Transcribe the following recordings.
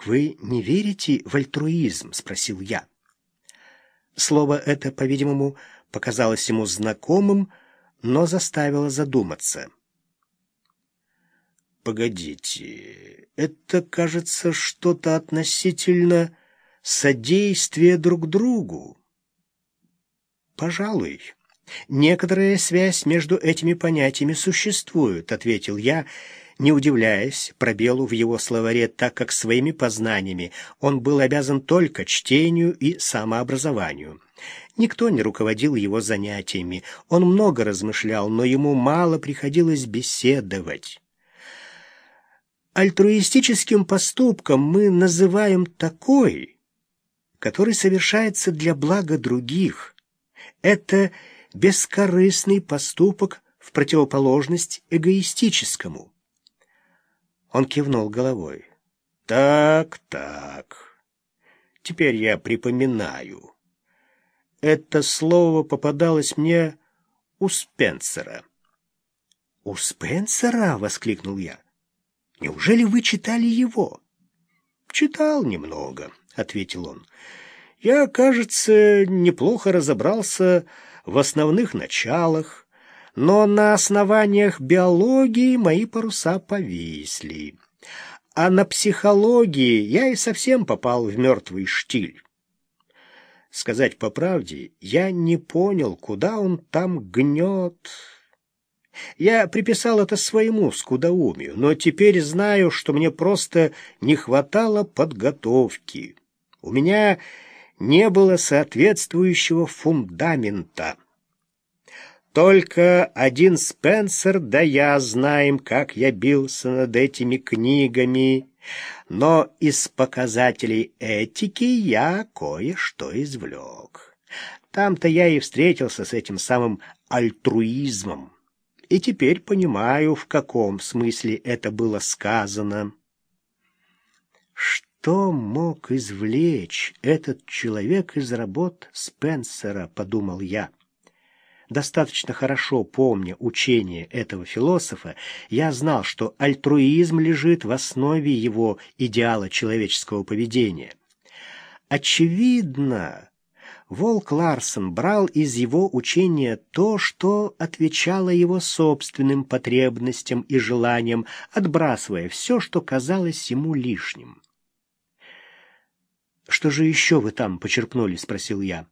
«Так вы не верите в альтруизм?» — спросил я. Слово это, по-видимому, показалось ему знакомым, но заставило задуматься. «Погодите, это, кажется, что-то относительно содействия друг другу». «Пожалуй, некоторая связь между этими понятиями существует», — ответил я, не удивляясь пробелу в его словаре, так как своими познаниями он был обязан только чтению и самообразованию. Никто не руководил его занятиями, он много размышлял, но ему мало приходилось беседовать. Альтруистическим поступком мы называем такой, который совершается для блага других. Это бескорыстный поступок в противоположность эгоистическому. Он кивнул головой. «Так, так. Теперь я припоминаю. Это слово попадалось мне у Спенсера». «У Спенсера?» — воскликнул я. «Неужели вы читали его?» «Читал немного», — ответил он. «Я, кажется, неплохо разобрался в основных началах, но на основаниях биологии мои паруса повисли. А на психологии я и совсем попал в мертвый штиль. Сказать по правде, я не понял, куда он там гнет. Я приписал это своему скудоумию, но теперь знаю, что мне просто не хватало подготовки. У меня не было соответствующего фундамента. Только один Спенсер да я знаем, как я бился над этими книгами, но из показателей этики я кое-что извлек. Там-то я и встретился с этим самым альтруизмом, и теперь понимаю, в каком смысле это было сказано. Что мог извлечь этот человек из работ Спенсера, подумал я достаточно хорошо помня учение этого философа, я знал, что альтруизм лежит в основе его идеала человеческого поведения. Очевидно, Волк Ларсон брал из его учения то, что отвечало его собственным потребностям и желаниям, отбрасывая все, что казалось ему лишним. «Что же еще вы там почерпнули?» — спросил я.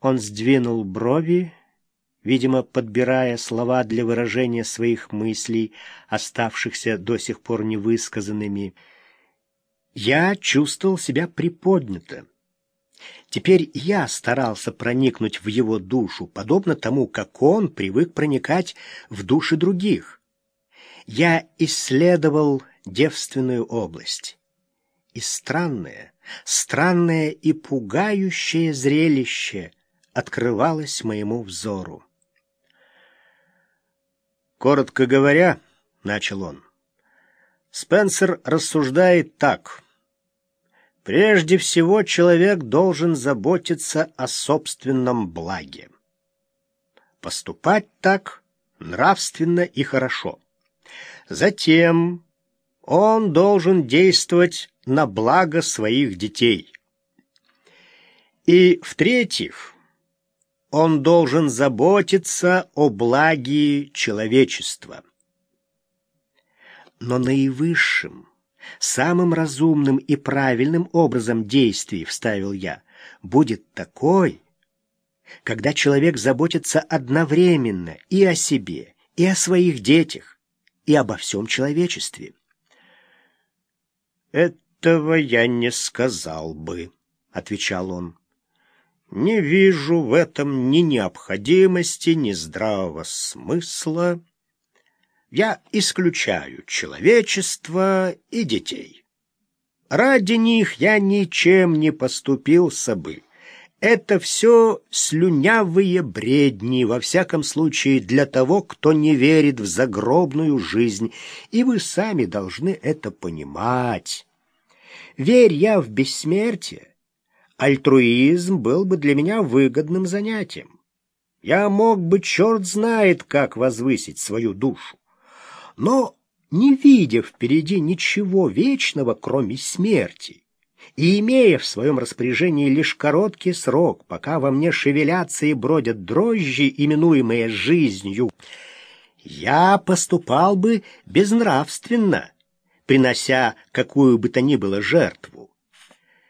Он сдвинул брови, видимо, подбирая слова для выражения своих мыслей, оставшихся до сих пор невысказанными. Я чувствовал себя приподнято. Теперь я старался проникнуть в его душу, подобно тому, как он привык проникать в души других. Я исследовал девственную область. И странное, странное и пугающее зрелище открывалось моему взору. «Коротко говоря, — начал он, — Спенсер рассуждает так. Прежде всего человек должен заботиться о собственном благе. Поступать так нравственно и хорошо. Затем он должен действовать на благо своих детей. И, в-третьих, он должен заботиться о благе человечества. Но наивысшим, самым разумным и правильным образом действий, вставил я, будет такой, когда человек заботится одновременно и о себе, и о своих детях, и обо всем человечестве. «Этого я не сказал бы», — отвечал он. Не вижу в этом ни необходимости, ни здравого смысла. Я исключаю человечество и детей. Ради них я ничем не поступился бы. Это все слюнявые бредни, во всяком случае для того, кто не верит в загробную жизнь, и вы сами должны это понимать. Верь я в бессмертие, альтруизм был бы для меня выгодным занятием. Я мог бы черт знает как возвысить свою душу. Но не видя впереди ничего вечного, кроме смерти, и имея в своем распоряжении лишь короткий срок, пока во мне шевелятся и бродят дрожжи, именуемые жизнью, я поступал бы безнравственно, принося какую бы то ни было жертву.